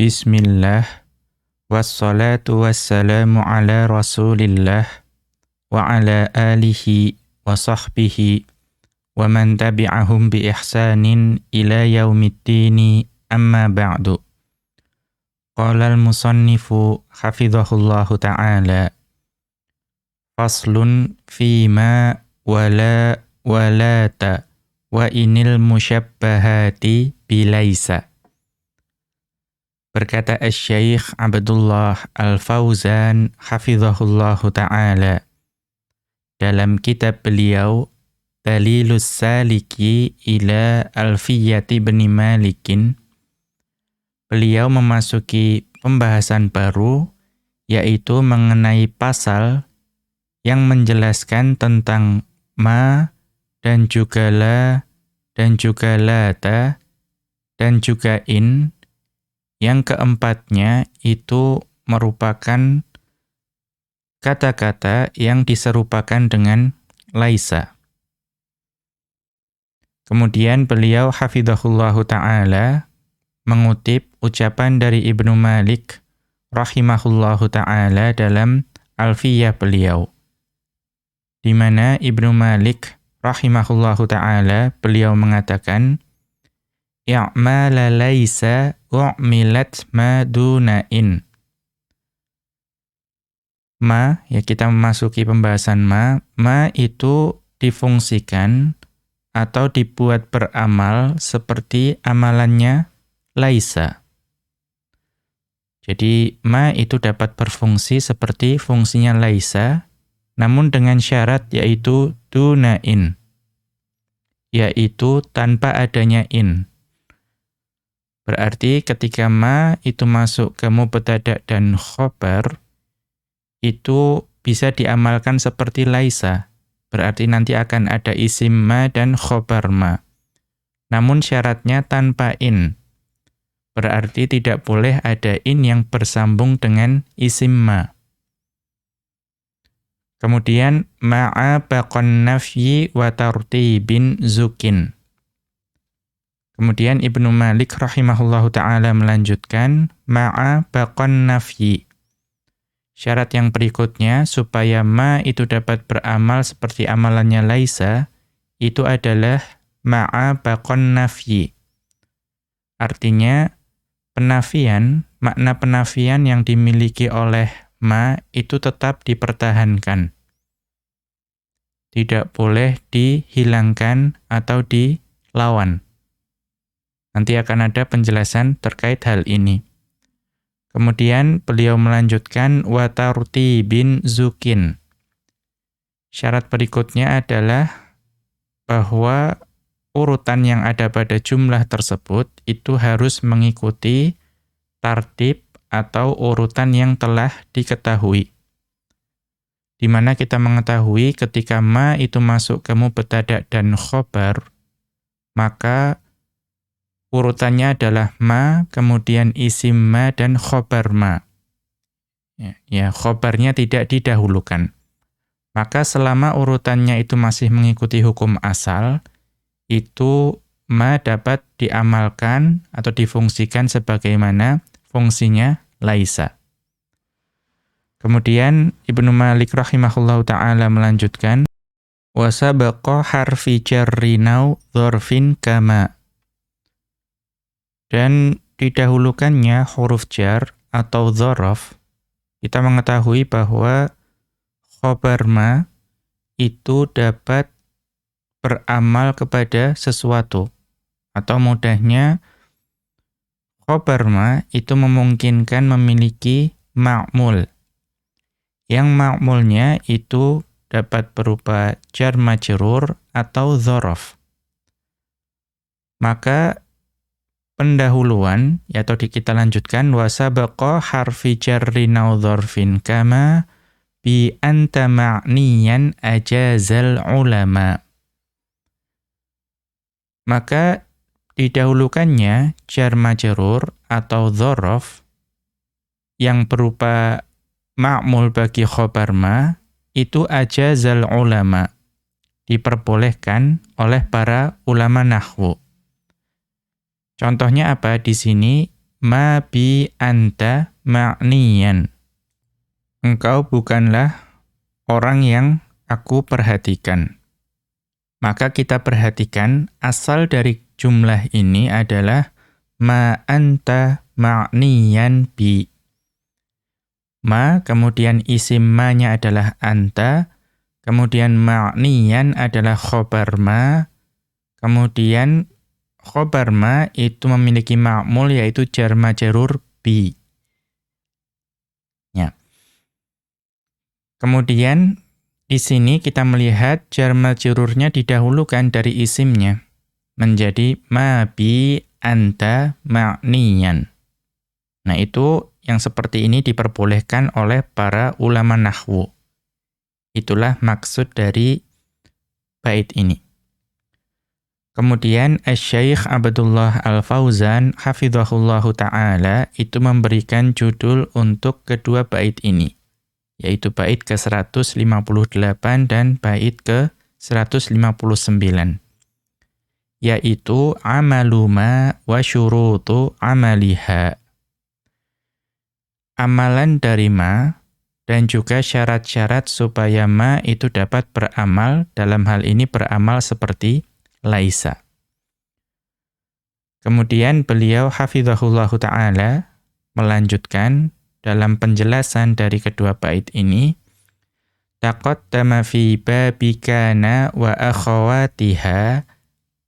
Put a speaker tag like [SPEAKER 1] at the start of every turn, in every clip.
[SPEAKER 1] Bismillah Wassalatu wassalamu ala rasulillah Wa ala alihi wa sahbihi Wa man tabi'ahum bi ihsanin ila yaumiddini amma ba'du Qala al-musannifu hafidhahullahu ta'ala Faslun fima wala walata wa inil musyabbahati bilaisa. Berkata Syekh Abdullah Al-Fauzan hafizahullahu taala. Dalam kitab beliau Dalilus Saliki ila Alfiyati bin Malikin beliau memasuki pembahasan baru yaitu mengenai pasal yang menjelaskan tentang ma dan juga la dan juga lata dan juga in yang keempatnya itu merupakan kata-kata yang diserupakan dengan laisa. Kemudian beliau hafidhahullahu taala mengutip ucapan dari Ibnu Malik rahimahullahu taala dalam Alfiyah beliau. Di mana Ibnu Malik rahimahullahu taala beliau mengatakan i'mala laisa u'milat ma dunain. Ma, ya kita memasuki pembahasan ma, ma itu difungsikan atau dibuat beramal seperti amalannya laisa. Jadi ma itu dapat berfungsi seperti fungsinya laisa, namun dengan syarat yaitu dunain, yaitu tanpa adanya in. Berarti ketika ma itu masuk ke mubtada dan khobar, itu bisa diamalkan seperti laisa. Berarti nanti akan ada isim ma dan khobar ma. Namun syaratnya tanpa in. Berarti tidak boleh ada in yang bersambung dengan isim ma. Kemudian ma'a baqon nafyi wa tartibin zukin. Kemudian Ibnu Malik rahimahullahu taala melanjutkan ma'a baqan nafyi. Syarat yang berikutnya supaya ma itu dapat beramal seperti amalannya laisa itu adalah ma'a baqan nafyi. Artinya penafian, makna penafian yang dimiliki oleh ma itu tetap dipertahankan. Tidak boleh dihilangkan atau dilawan. Nanti akan ada penjelasan terkait hal ini. Kemudian beliau melanjutkan watarti bin zukin. Syarat berikutnya adalah bahwa urutan yang ada pada jumlah tersebut itu harus mengikuti tartib atau urutan yang telah diketahui. Di mana kita mengetahui ketika ma itu masuk ke mubtada dan khobar, maka urutannya adalah ma, kemudian isim ma dan khobar ma. Ya, ya, khobarnya tidak didahulukan. Maka selama urutannya itu masih mengikuti hukum asal, itu ma dapat diamalkan atau difungsikan sebagaimana fungsinya laisa. Kemudian Ibnu Malik rahimahullahu taala melanjutkan wasabaqa harfi jarri nau dzarfin kama dan didahulukannya huruf jar atau dhorof, kita mengetahui bahwa khobar ma itu dapat beramal kepada sesuatu. Atau mudahnya, khobar ma itu memungkinkan memiliki ma'mul. Yang ma'mulnya itu dapat berupa jar majrur atau dhorof. Maka pendahuluan atau di kita lanjutkan wasabaqa harfi jarri dzarfin kama bi anta ma'niyan ajazal ulama. Maka didahulukannya jar majrur atau dzaraf yang berupa ma'mul bagi khobar ma itu ajazal ulama diperbolehkan oleh para ulama nahwu Contohnya apa? Di sini ma bi anta ma'niyan. Engkau bukanlah orang yang aku perhatikan. Maka kita perhatikan asal dari jumlah ini adalah ma anta ma'niyan bi. Ma, kemudian isim ma-nya adalah anta, kemudian ma'niyan adalah khobar ma, kemudian khobar ma itu memiliki ma'mul yaitu jar majrur bi. Ya. Kemudian di sini kita melihat jar majrurnya didahulukan dari isimnya menjadi ma bi anta ma'niyan. Nah, itu yang seperti ini diperbolehkan oleh para ulama nahwu. Itulah maksud dari bait ini. Kemudian Syekh Abdullah Al-Fauzan hafizahullahu taala itu memberikan judul untuk kedua bait ini yaitu bait ke-158 dan bait ke-159 yaitu amaluma wa syurutu amaliha. Amalan dari ma dan juga syarat-syarat supaya ma itu dapat beramal dalam hal ini beramal seperti laisa. Kemudian beliau hafizahullahu taala melanjutkan dalam penjelasan dari kedua bait ini taqaddama fi babikana wa akhawatiha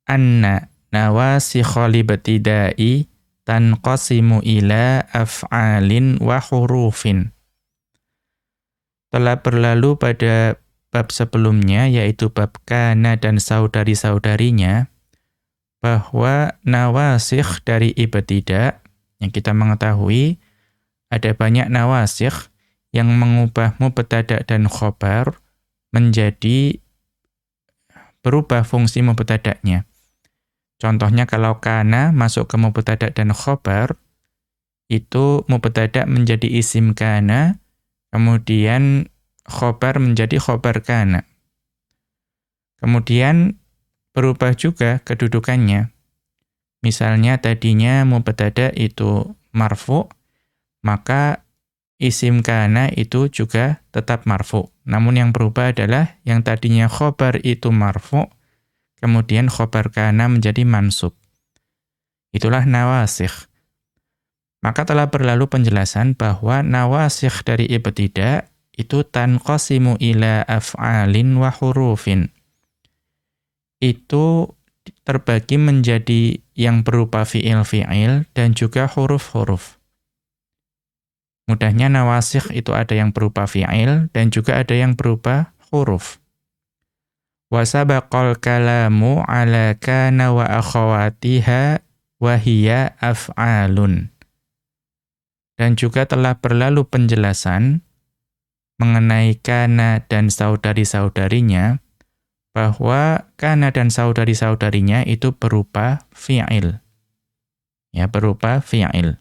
[SPEAKER 1] anna nawasikh libtidai tanqasimu ila af'alin wa hurufin. Telah berlalu pada bab sebelumnya yaitu bab kana dan saudari-saudarinya bahwa nawasikh dari ibtidak yang kita mengetahui ada banyak nawasikh yang mengubah mubtada dan khobar menjadi berubah fungsi mubtada'nya. Contohnya kalau kana masuk ke mubtada dan khobar, itu mubtada menjadi isim kana, kemudian khobar menjadi khobar kana. Kemudian berubah juga kedudukannya. Misalnya tadinya mubtada itu marfu, maka isim kana itu juga tetap marfu. Namun yang berubah adalah yang tadinya khobar itu marfu, kemudian khobar kana menjadi mansub. Itulah nawasikh. Maka telah berlalu penjelasan bahwa nawasikh dari ibtida itu tanqasimu ila af'alin wa hurufin. Itu terbagi menjadi yang berupa fi'il-fi'il dan juga huruf-huruf. Mudahnya nawasikh itu ada yang berupa fi'il dan juga ada yang berupa huruf. Wa sabaqal kalamu ala kana wa akhawatiha wa hiya af'alun. Dan juga telah berlalu penjelasan mengenai kana dan saudari-saudarinya bahwa kana dan saudari-saudarinya itu berupa fi'il. Ya, berupa fi'il.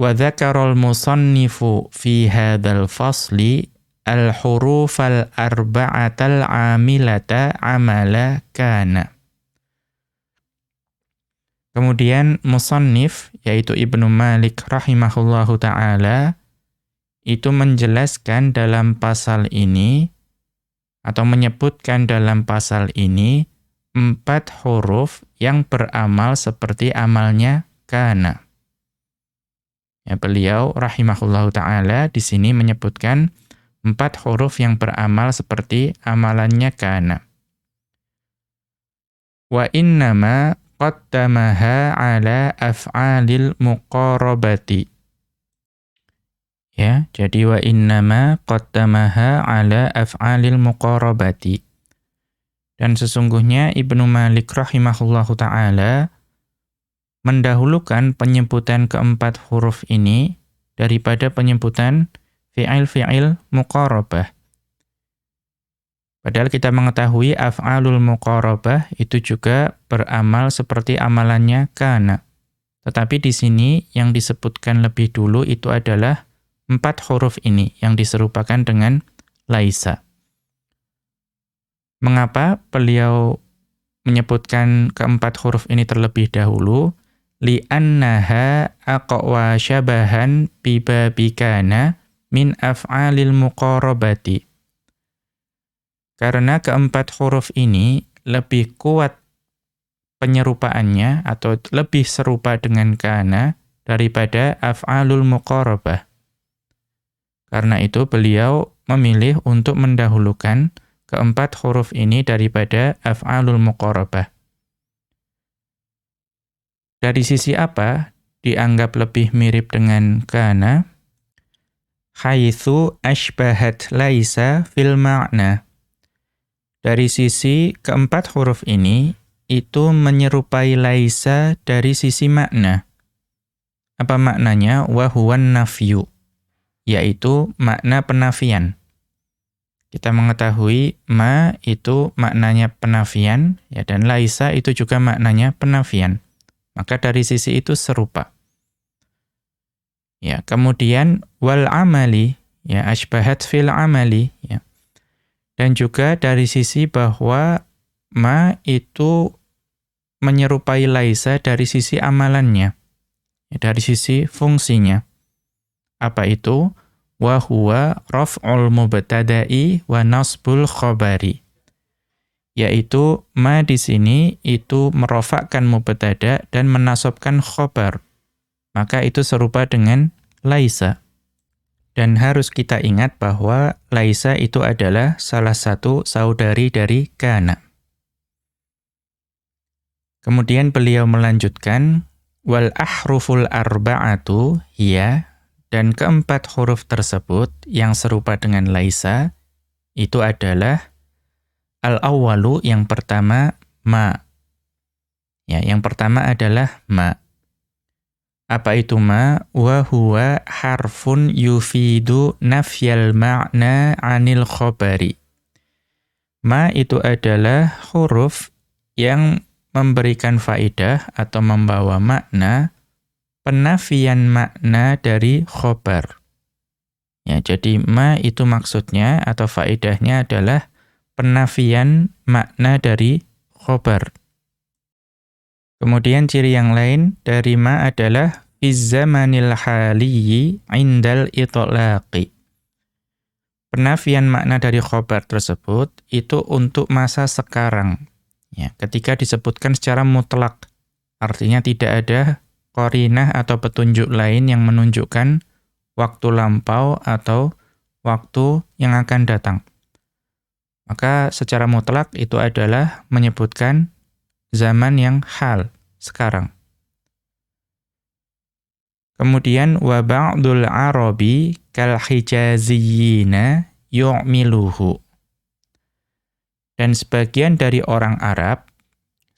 [SPEAKER 1] Wa dzakarul musannifu fi hadzal fasli al-hurufal arba'atal amilata amala kana. Kemudian musannif yaitu Ibnu Malik rahimahullahu taala itu menjelaskan dalam pasal ini atau menyebutkan dalam pasal ini empat huruf yang beramal seperti amalnya kana. Ya, beliau rahimahullahu taala di sini menyebutkan empat huruf yang beramal seperti amalannya kana. Wa innama qaddamaha ala af'alil muqarabati. Ya, jadi wa innama qaddamaha ala af'alil muqarabati. Dan sesungguhnya Ibnu Malik rahimahullahu taala mendahulukan penyebutan keempat huruf ini daripada penyebutan fi'il-fi'il muqarabah. Padahal kita mengetahui af'alul muqarabah itu juga beramal seperti amalannya kana. Tetapi di sini yang disebutkan lebih dulu itu adalah empat huruf ini yang diserupakan dengan laisa. Mengapa beliau menyebutkan keempat huruf ini terlebih dahulu? li'annaha aqwa syabahan bibabikana min af'alil muqarabati. Karena keempat huruf ini lebih kuat penyerupaannya atau lebih serupa dengan kana daripada af'alul muqarabah. Karena itu beliau memilih untuk mendahulukan keempat huruf ini daripada af'alul muqarabah. Dari sisi apa dianggap lebih mirip dengan kana? Haitsu ashbahat laisa fil ma'na. Dari sisi keempat huruf ini itu menyerupai laisa dari sisi makna. Apa maknanya? Wa huwan nafyu, yaitu makna penafian. Kita mengetahui ma itu maknanya penafian ya dan laisa itu juga maknanya penafian. Maka dari sisi itu serupa. Ya, kemudian wal amali, ya asbahat fil amali, ya. Dan juga dari sisi bahwa ma itu menyerupai laisa dari sisi amalannya, ya, dari sisi fungsinya. Apa itu? Wa huwa raf'ul mubtada'i wa nasbul khabari yaitu ma di sini itu merofakkan mubtada dan menasobkan khobar. Maka itu serupa dengan laisa. Dan harus kita ingat bahwa laisa itu adalah salah satu saudari dari kana. Kemudian beliau melanjutkan wal ahruful arba'atu hiya dan keempat huruf tersebut yang serupa dengan laisa itu adalah Al-awwalu yang pertama ma. Ya, yang pertama adalah ma. Apa itu ma? Wa huwa harfun yufidu nafyal ma'na 'anil khabari. Ma itu adalah huruf yang memberikan faidah atau membawa makna penafian makna dari khobar. Ya, jadi ma itu maksudnya atau faidahnya adalah penafian makna dari khobar. Kemudian ciri yang lain dari ma adalah izzamanil haliyyi indal itlaqi. Penafian makna dari khobar tersebut itu untuk masa sekarang. Ya, ketika disebutkan secara mutlak, artinya tidak ada korinah atau petunjuk lain yang menunjukkan waktu lampau atau waktu yang akan datang. Maka secara mutlak itu adalah menyebutkan zaman yang hal, sekarang. Kemudian wa ba'dul arabi kal hijaziyina yu'miluhu. Dan sebagian dari orang Arab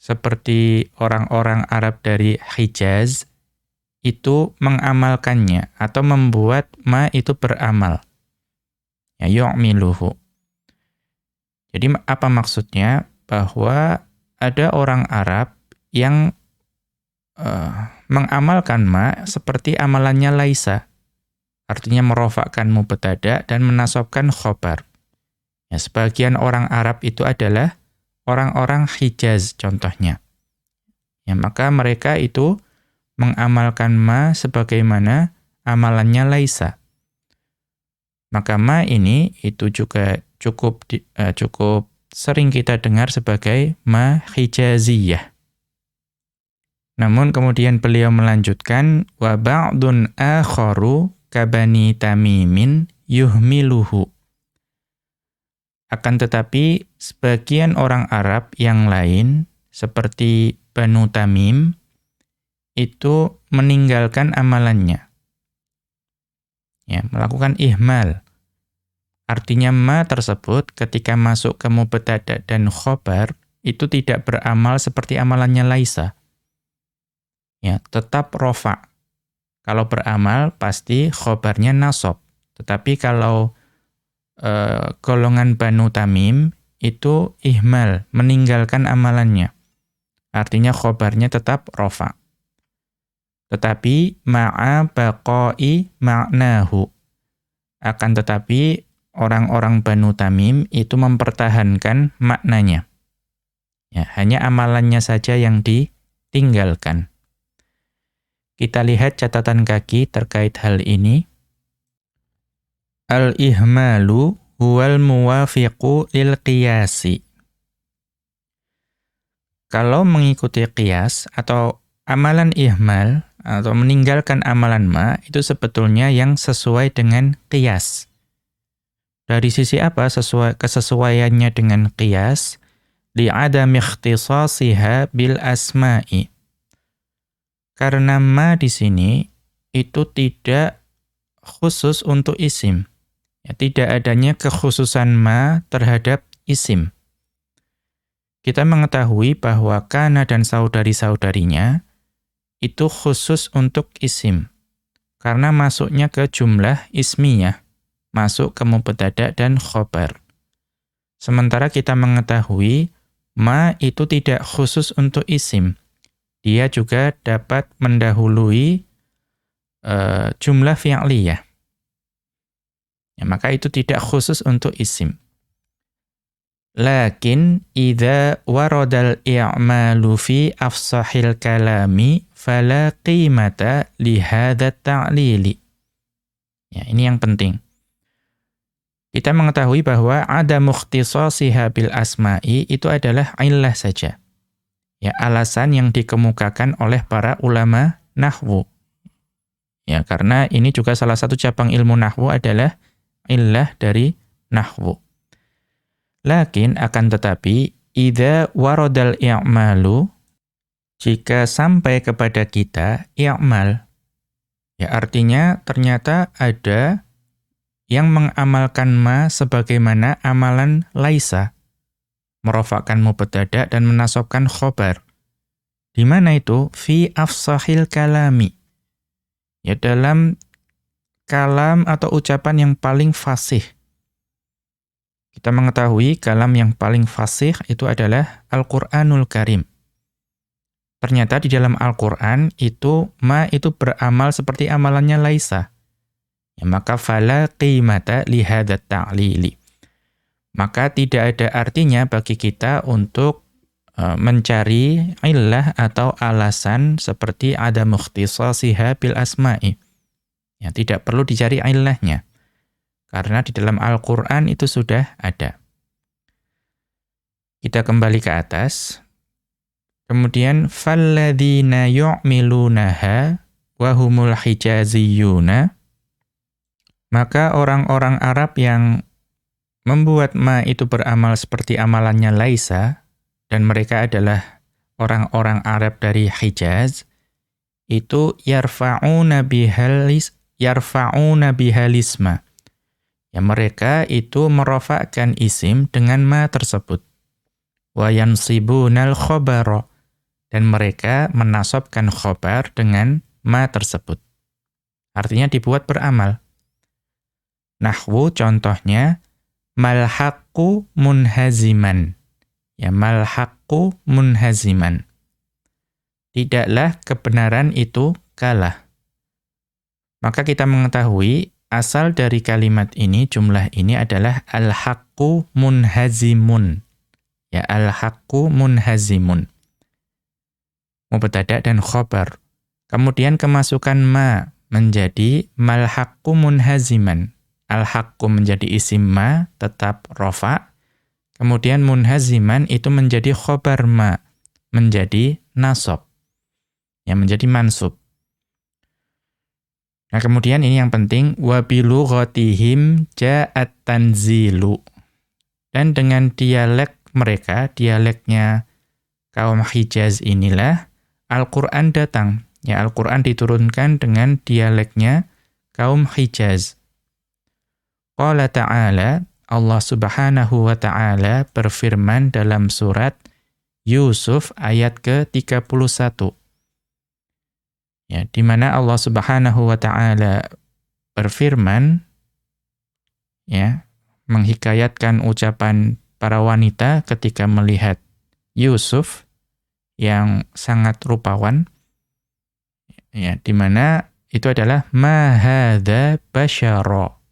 [SPEAKER 1] seperti orang-orang Arab dari Hijaz itu mengamalkannya atau membuat ma itu beramal. Ya yu'miluhu. Jadi apa maksudnya? Bahwa ada orang Arab yang uh, mengamalkan ma seperti amalannya Laisa. Artinya merofakkan mubtada dan menasobkan khobar. Ya, sebagian orang Arab itu adalah orang-orang Hijaz contohnya. Ya, maka mereka itu mengamalkan ma sebagaimana amalannya Laisa. Maka ma ini itu juga cukup uh, cukup sering kita dengar sebagai mahijaziyah. Namun kemudian beliau melanjutkan wa ba'dun akharu kabani tamimin yuhmiluhu. Akan tetapi sebagian orang Arab yang lain seperti Banu Tamim itu meninggalkan amalannya. Ya, melakukan ihmal Artinya ma tersebut ketika masuk ke mubtada dan khobar itu tidak beramal seperti amalannya laisa. Ya, tetap rofa. Kalau beramal pasti khobarnya nasob. Tetapi kalau e, golongan Banu Tamim itu ihmal, meninggalkan amalannya. Artinya khobarnya tetap rofa. Tetapi ma'a baqai ma'nahu. Akan tetapi orang-orang Banu Tamim itu mempertahankan maknanya. Ya, hanya amalannya saja yang ditinggalkan. Kita lihat catatan kaki terkait hal ini. Al-ihmalu huwal muwafiqu lil qiyasi. Kalau mengikuti qiyas atau amalan ihmal atau meninggalkan amalan ma itu sebetulnya yang sesuai dengan qiyas. Dari sisi apa sesuai kesesuaiannya dengan qiyas? Li'adami ikhtisasiha bil asma'i karena ma di sini itu tidak khusus untuk isim. Ya, tidak adanya kekhususan ma terhadap isim. Kita mengetahui bahwa kana dan saudari-saudarinya itu khusus untuk isim. Karena masuknya ke jumlah ismiyah, masuk ke mubtada dan khobar. Sementara kita mengetahui ma itu tidak khusus untuk isim dia juga dapat mendahului uh, jumlah fi'liyah. Ya, maka itu tidak khusus untuk isim. Lakin idza waradal i'malu fi afsahil kalami fala qimata li hadha ta'lili. Ya, ini yang penting. Kita mengetahui bahwa ada mukhtisasiha bil asma'i itu adalah illah saja ya alasan yang dikemukakan oleh para ulama nahwu. Ya, karena ini juga salah satu cabang ilmu nahwu adalah illah dari nahwu. Lakin akan tetapi idza waradal i'malu jika sampai kepada kita i'mal ya artinya ternyata ada yang mengamalkan ma sebagaimana amalan laisa merofakkan mubtada dan menasobkan khobar. Di mana itu? Fi afsahil kalami. Ya dalam kalam atau ucapan yang paling fasih. Kita mengetahui kalam yang paling fasih itu adalah Al-Qur'anul Karim. Ternyata di dalam Al-Qur'an itu ma itu beramal seperti amalannya Laisa. Ya, maka fala qimata li ta'lili maka tidak ada artinya bagi kita untuk uh, mencari illah atau alasan seperti ada mukhtisasiha bil asma'i. Ya, tidak perlu dicari illahnya. Karena di dalam Al-Qur'an itu sudah ada. Kita kembali ke atas. Kemudian falladzina yu'milunaha wa humul hijaziyuna maka orang-orang Arab yang membuat ma itu beramal seperti amalannya Laisa, dan mereka adalah orang-orang Arab dari Hijaz, itu yarfa'una bihalis yarfa'una bihalisma. Ya mereka itu merofakkan isim dengan ma tersebut. Wa yansibunal khobaro. Dan mereka menasobkan khobar dengan ma tersebut. Artinya dibuat beramal. Nahwu contohnya, malhaqqu munhaziman. Ya, malhaqqu munhaziman. Tidaklah kebenaran itu kalah. Maka kita mengetahui asal dari kalimat ini, jumlah ini adalah al-haqqu munhazimun. Ya, al-haqqu munhazimun. Mubtada dan khobar. Kemudian kemasukan ma menjadi malhaqqu munhaziman al-haqqu menjadi isim ma, tetap rofa. Kemudian munhaziman itu menjadi khobar ma, menjadi nasob. Yang menjadi mansub. Nah kemudian ini yang penting, wabilu ghotihim ja'at tanzilu. Dan dengan dialek mereka, dialeknya kaum Hijaz inilah, Al-Quran datang. Ya Al-Quran diturunkan dengan dialeknya kaum Hijaz. Qala ta'ala, Allah subhanahu wa ta'ala berfirman dalam surat Yusuf ayat ke-31. Ya, di mana Allah subhanahu wa ta'ala berfirman, ya, menghikayatkan ucapan para wanita ketika melihat Yusuf yang sangat rupawan, ya, di mana itu adalah mahadha basyara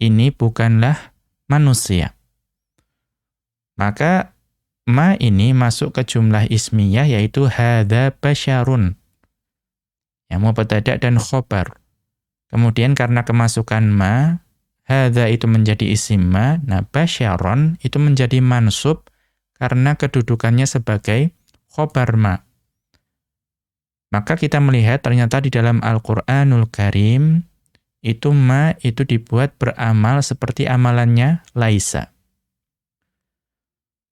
[SPEAKER 1] ini bukanlah manusia. Maka ma ini masuk ke jumlah ismiyah yaitu hadza basyarun. Ya, mubtada dan khobar. Kemudian karena kemasukan ma, hadza itu menjadi isim ma, nah basyaron itu menjadi mansub karena kedudukannya sebagai khobar ma. Maka kita melihat ternyata di dalam Al-Qur'anul Karim itu ma itu dibuat beramal seperti amalannya laisa.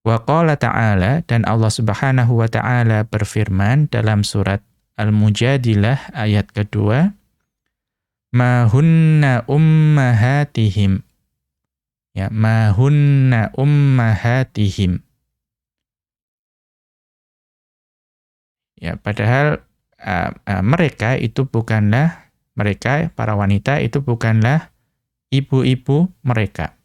[SPEAKER 1] Wa qala ta'ala dan Allah Subhanahu wa taala berfirman dalam surat Al-Mujadilah ayat kedua. Ma hunna ummahatihim. Ya ma hunna ummahatihim. Ya padahal uh, uh, mereka itu bukanlah mereka para wanita itu bukanlah ibu-ibu mereka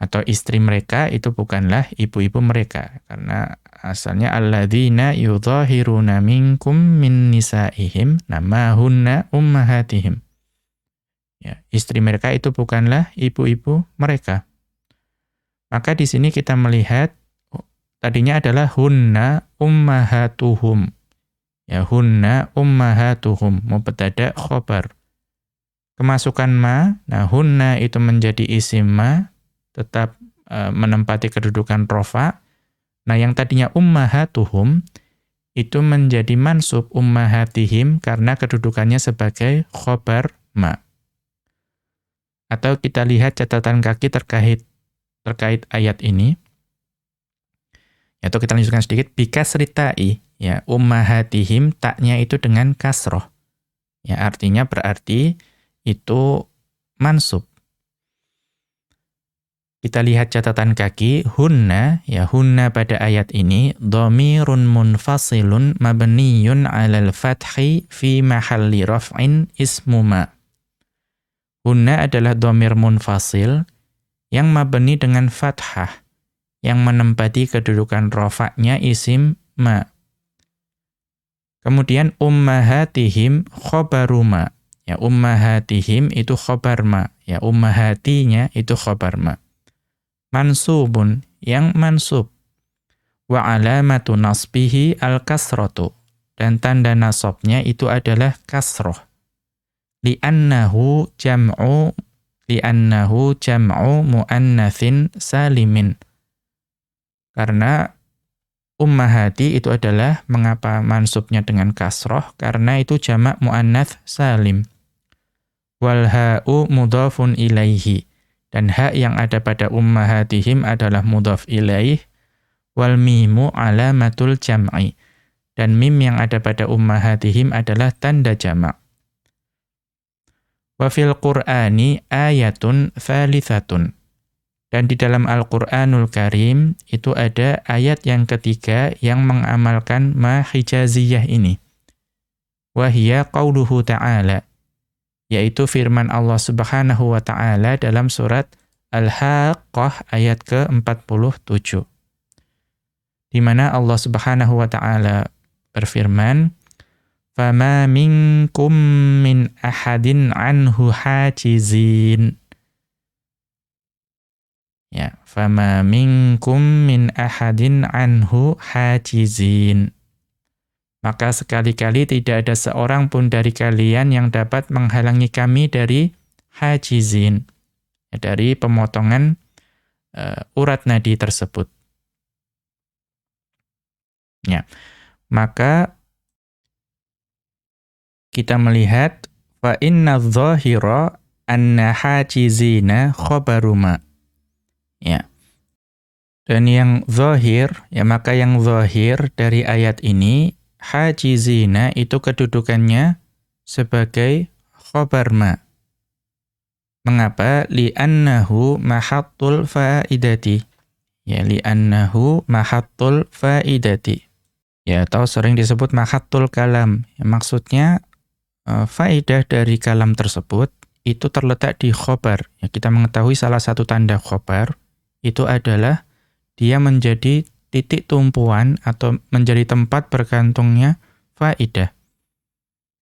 [SPEAKER 1] atau istri mereka itu bukanlah ibu-ibu mereka karena asalnya alladzina yudhahiruna minkum min nisaihim namahunna ummahatihim. Ya, istri mereka itu bukanlah ibu-ibu mereka. Maka di sini kita melihat tadinya adalah hunna ummahatuhum. Ya, hunna ummahatuhum mubtada khobar. Kemasukan ma, nah hunna itu menjadi isim ma tetap uh, menempati kedudukan rofa Nah, yang tadinya ummahatuhum itu menjadi mansub ummahatihim karena kedudukannya sebagai khobar ma. Atau kita lihat catatan kaki terkait terkait ayat ini. Atau kita lanjutkan sedikit bikasritai ya ummahatihim taknya itu dengan kasroh. Ya artinya berarti itu mansub kita lihat catatan kaki, hunna, ya hunna pada ayat ini, domirun munfasilun mabniyun alal fathi fi mahalli raf'in ismuma. Hunna adalah domir munfasil yang mabni dengan fathah, yang menempati kedudukan rofaknya isim ma. Kemudian ummahatihim khobaruma. Ya ummahatihim itu khobar ma. Ya ummahatinya itu khobar ma mansubun yang mansub. Wa alamatu nasbihi al kasratu dan tanda nasabnya itu adalah kasroh. Li'annahu jam'u li'annahu jam'u muannatsin salimin. Karena ummahati itu adalah mengapa mansubnya dengan kasroh? Karena itu jamak muannats salim. Wal ha'u mudhafun ilaihi dan hak yang ada pada ummahatihim adalah mudhaf ilaih wal mimu alamatul jam'i. Dan mim yang ada pada ummahatihim adalah tanda jamak. Wa fil Qur'ani ayatun thalithatun. Dan di dalam Al-Qur'anul Karim itu ada ayat yang ketiga yang mengamalkan ma hijaziyah ini. Wahia qauluhu ta'ala yaitu firman Allah Subhanahu wa taala dalam surat Al-Haqqah ayat ke-47. Di mana Allah Subhanahu wa taala berfirman, "Fama minkum min ahadin anhu hajizin." Ya, "Fama minkum min ahadin anhu hajizin." Maka sekali-kali tidak ada seorang pun dari kalian yang dapat menghalangi kami dari hajizin, ya, dari pemotongan uh, urat nadi tersebut. Ya, maka kita melihat fa inna dhahira anna hajizina khabaruma. Ya. Dan yang zahir, ya maka yang zahir dari ayat ini hajizina itu kedudukannya sebagai khobar ma. Mengapa? Li'annahu mahattul fa'idati. Ya, li'annahu mahattul fa'idati. Ya, atau sering disebut mahattul kalam. Ya, maksudnya, uh, faidah dari kalam tersebut itu terletak di khobar. Ya, kita mengetahui salah satu tanda khobar itu adalah dia menjadi titik tumpuan atau menjadi tempat bergantungnya faidah.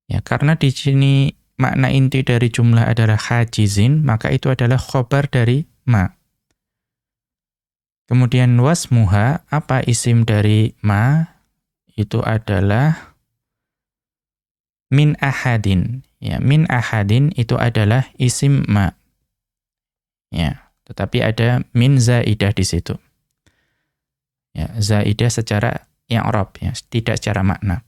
[SPEAKER 1] Ya, karena di sini makna inti dari jumlah adalah hajizin, maka itu adalah khobar dari ma. Kemudian wasmuha, apa isim dari ma? itu adalah min ahadin. Ya, min ahadin itu adalah isim ma. Ya, tetapi ada min zaidah di situ. Ya, zaidah secara yang Arab ya, tidak secara makna.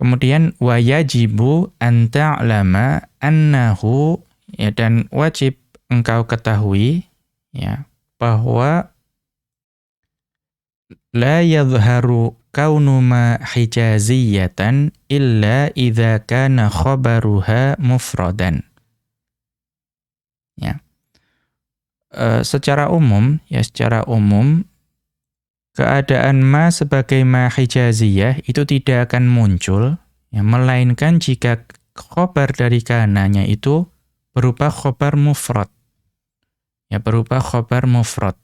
[SPEAKER 1] Kemudian wayajibu an ta'lama annahu ya dan wajib engkau ketahui ya bahwa la yadhharu kaunu ma hijaziyatan illa idza kana khabaruha mufradan. Ya. E, secara umum ya secara umum keadaan ma sebagai ma hijaziyah itu tidak akan muncul ya melainkan jika khobar dari kananya itu berupa khobar mufrad. Ya berupa khobar mufrad.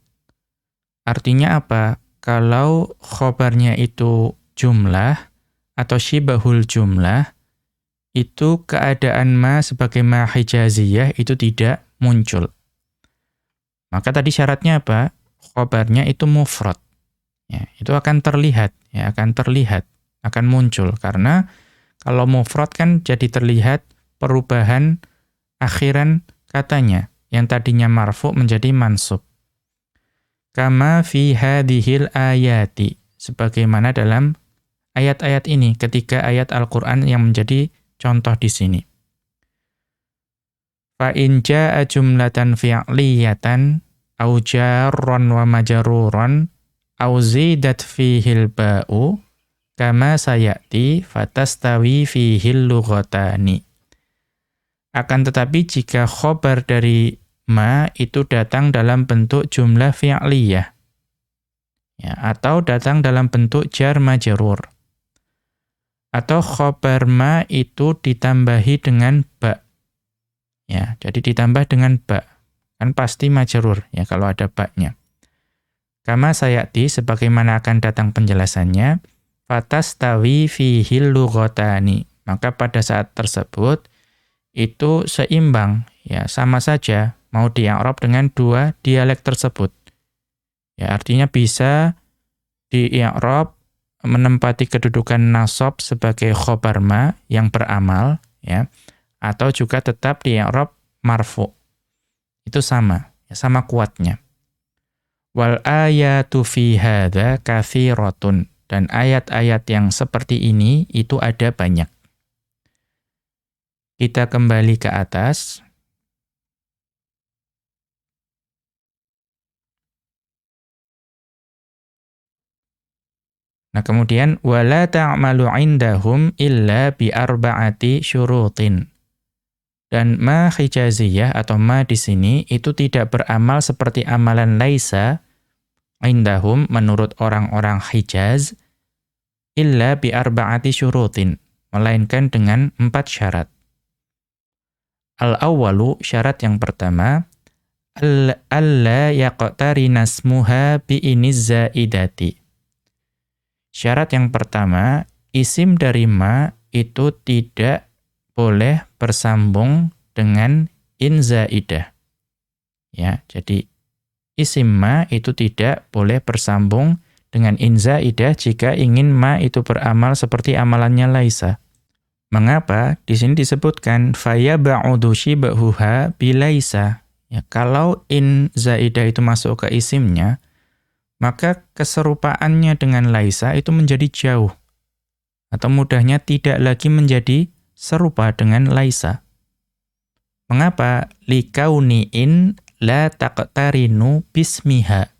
[SPEAKER 1] Artinya apa? Kalau khobarnya itu jumlah atau syibahul jumlah itu keadaan ma sebagai ma hijaziyah itu tidak muncul. Maka tadi syaratnya apa? Khobarnya itu mufrad ya, itu akan terlihat, ya, akan terlihat, akan muncul karena kalau mufrad kan jadi terlihat perubahan akhiran katanya yang tadinya marfu menjadi mansub. Kama fi hadhil ayati sebagaimana dalam ayat-ayat ini ketika ayat Al-Qur'an yang menjadi contoh di sini. Fa in jaa jumlatan fi'liyatan au jarran wa majruran auzidat fihil ba'u kama sayati fatastawi fihil lughatani. Akan tetapi jika khobar dari ma itu datang dalam bentuk jumlah fi'liyah ya, atau datang dalam bentuk jar majrur atau khobar ma itu ditambahi dengan ba. Ya, jadi ditambah dengan ba. Kan pasti majrur ya kalau ada ba-nya. Kama sayati sebagaimana akan datang penjelasannya, fatastawi fihil lughotani. Maka pada saat tersebut itu seimbang, ya sama saja mau di'arab dengan dua dialek tersebut. Ya artinya bisa di'arab menempati kedudukan nasab sebagai khobar ma yang beramal ya atau juga tetap di'arab marfu. Itu sama, ya sama kuatnya. Wal ayatu fi hadza katsiratun dan ayat-ayat yang seperti ini itu ada banyak. Kita kembali ke atas. Nah, kemudian wala ta'malu indahum illa bi arba'ati syurutin. Dan ma hijaziyah atau ma di sini itu tidak beramal seperti amalan laisa indahum menurut orang-orang Hijaz illa bi arba'ati syurutin melainkan dengan empat syarat. Al-awwalu syarat yang pertama alla yaqtari nasmuha bi zaidati. Syarat yang pertama, isim dari ma itu tidak boleh bersambung dengan in zaidah. Ya, jadi isim ma itu tidak boleh bersambung dengan inza idah jika ingin ma itu beramal seperti amalannya laisa. Mengapa? Di sini disebutkan faya ba'udu shibahuha bilaisa. Ya, kalau in zaidah itu masuk ke isimnya, maka keserupaannya dengan laisa itu menjadi jauh. Atau mudahnya tidak lagi menjadi serupa dengan laisa. Mengapa? Likauni in la taqtarinu bismiha.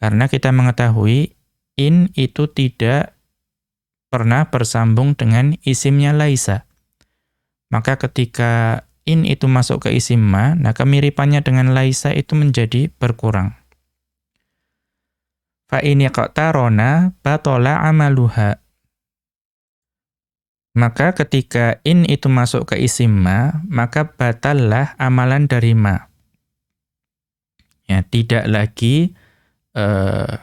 [SPEAKER 1] Karena kita mengetahui in itu tidak pernah bersambung dengan isimnya laisa. Maka ketika in itu masuk ke isim ma, nah kemiripannya dengan laisa itu menjadi berkurang. Fa ini qtarona batola amaluha. Maka ketika in itu masuk ke isim ma, maka batallah amalan dari ma ya tidak lagi uh,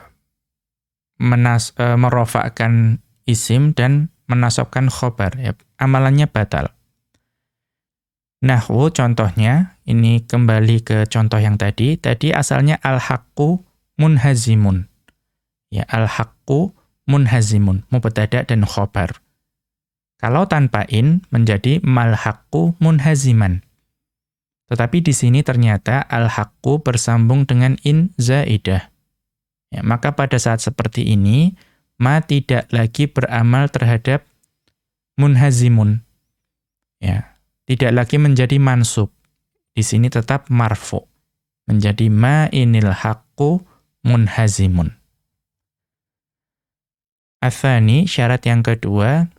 [SPEAKER 1] menas uh, merofakkan isim dan menasabkan khobar ya amalannya batal nahwu contohnya ini kembali ke contoh yang tadi tadi asalnya al haqqu munhazimun ya al haqqu munhazimun, mubtada dan khobar. Kalau tanpa in menjadi malhaqqu munhaziman. Tetapi di sini ternyata al-haqqu bersambung dengan in zaidah. Ya, maka pada saat seperti ini, ma tidak lagi beramal terhadap munhazimun. Ya, tidak lagi menjadi mansub. Di sini tetap marfu. Menjadi ma inil haqqu munhazimun. Athani, syarat yang kedua,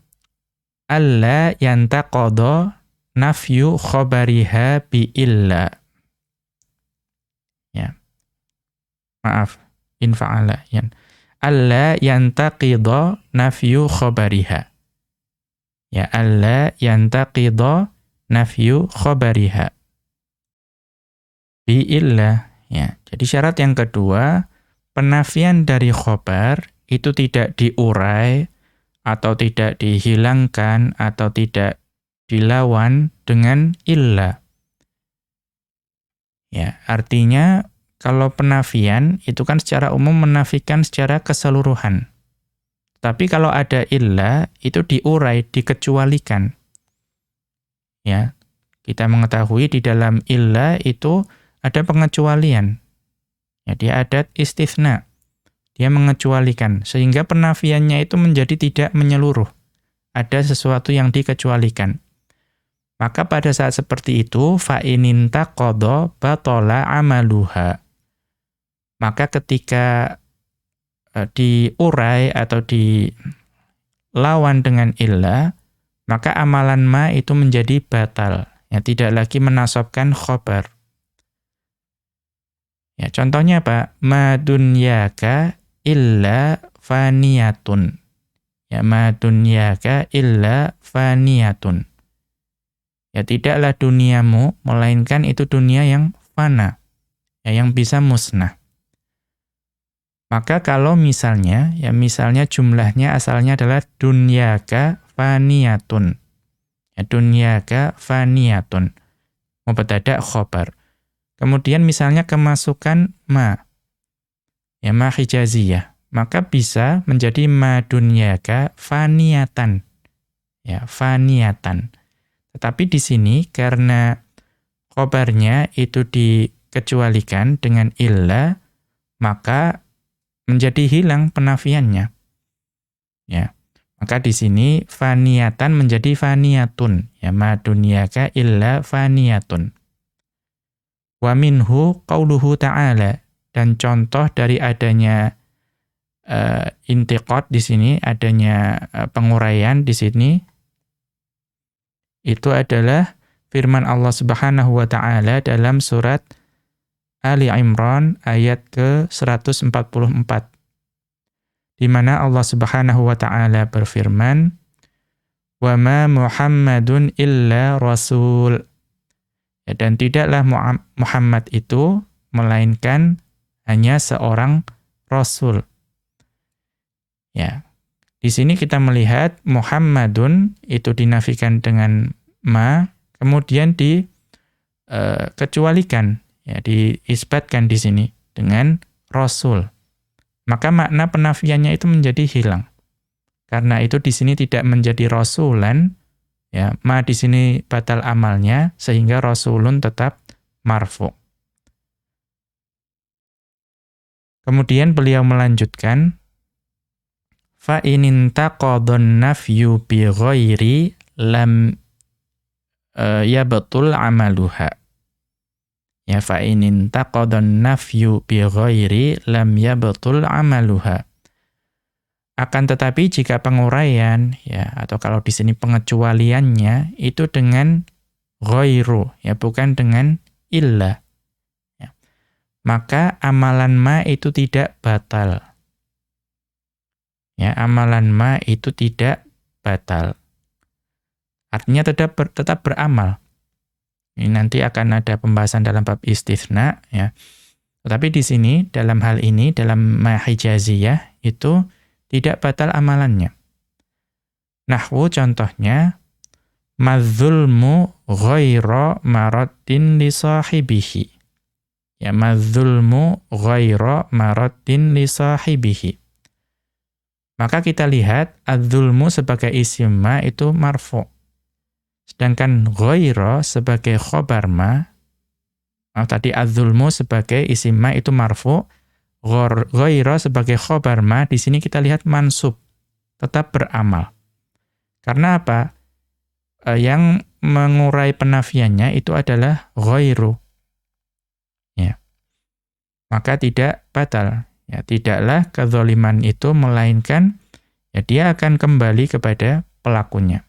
[SPEAKER 1] alla yantaqadha nafyu khabariha bi illa. Ya. Maaf, in fa'ala yan. Alla yantaqidha nafyu khabariha. Ya alla yantaqidha nafyu khabariha. Bi illa. Ya. Jadi syarat yang kedua, penafian dari khobar itu tidak diurai atau tidak dihilangkan atau tidak dilawan dengan illa. Ya, artinya kalau penafian itu kan secara umum menafikan secara keseluruhan. Tapi kalau ada illa itu diurai, dikecualikan. Ya. Kita mengetahui di dalam illa itu ada pengecualian. Ya, dia ada istisna. Dia mengecualikan sehingga penafiannya itu menjadi tidak menyeluruh. Ada sesuatu yang dikecualikan. Maka pada saat seperti itu fa ininta qada batala amaluha. Maka ketika uh, diurai atau dilawan dengan illa, maka amalan ma itu menjadi batal. Ya, tidak lagi menasobkan khobar. Ya, contohnya apa? Ma dunyaka illa faniyatun. Ya ma dunyaka illa faniyatun. Ya tidaklah duniamu melainkan itu dunia yang fana. Ya yang bisa musnah. Maka kalau misalnya ya misalnya jumlahnya asalnya adalah dunyaka faniyatun. Ya dunyaka faniyatun. Mubtada khobar. Kemudian misalnya kemasukan ma ya ma hijaziyah, maka bisa menjadi ma dunyaka faniatan. Ya, faniatan. Tetapi di sini karena khobarnya itu dikecualikan dengan illa, maka menjadi hilang penafiannya. Ya. Maka di sini faniatan menjadi faniatun, ya ma dunyaka illa faniatun. Wa minhu qauluhu ta'ala dan contoh dari adanya uh, intiqad di sini, adanya uh, penguraian di sini, itu adalah firman Allah Subhanahu wa taala dalam surat Ali Imran ayat ke-144 di mana Allah Subhanahu wa taala berfirman wa ma Muhammadun illa rasul ya, dan tidaklah Muhammad itu melainkan hanya seorang rasul. Ya. Di sini kita melihat Muhammadun itu dinafikan dengan ma, kemudian dikecualikan, uh, ya, diisbatkan di sini dengan rasul. Maka makna penafiannya itu menjadi hilang. Karena itu di sini tidak menjadi rasulan, ya, ma di sini batal amalnya sehingga rasulun tetap marfu. Kemudian beliau melanjutkan fa inintaqadun nafyu bi ghairi lam uh, ya betul amaluha. Ya fa inintaqadun nafyu bi ghairi lam ya betul amaluha. Akan tetapi jika penguraian ya atau kalau di sini pengecualiannya itu dengan ghairu ya bukan dengan illa maka amalan ma itu tidak batal. Ya, amalan ma itu tidak batal. Artinya tetap ber, tetap beramal. Ini nanti akan ada pembahasan dalam bab istithna ya. Tetapi di sini dalam hal ini dalam ma hijaziyah itu tidak batal amalannya. Nahwu contohnya madzulmu ghaira maradin li sahibihi. Ya madzulmu ghaira maratin li sahibihi. Maka kita lihat adzulmu sebagai isim ma itu marfu. Sedangkan ghaira sebagai khobar ma tadi adzulmu sebagai isim ma itu marfu, ghaira sebagai khobar ma di sini kita lihat mansub, tetap beramal. Karena apa? Eh, yang mengurai penafiannya itu adalah ghairu. Ya. Maka tidak batal. Ya, tidaklah kezaliman itu melainkan ya dia akan kembali kepada pelakunya.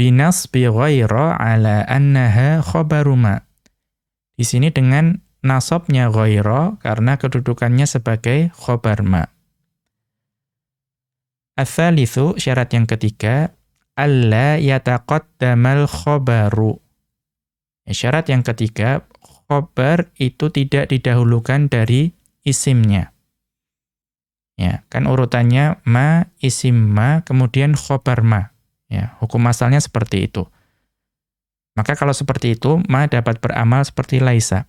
[SPEAKER 1] Binas bi ghaira ala annaha khabaruma. Di sini dengan nasabnya ghaira karena kedudukannya sebagai khabar ma. Ats-tsalitsu syarat yang ketiga alla yataqaddamal khabaru. Ya, syarat yang ketiga khobar itu tidak didahulukan dari isimnya. Ya, kan urutannya ma, isim ma, kemudian khobar ma. Ya, hukum asalnya seperti itu. Maka kalau seperti itu, ma dapat beramal seperti laisa.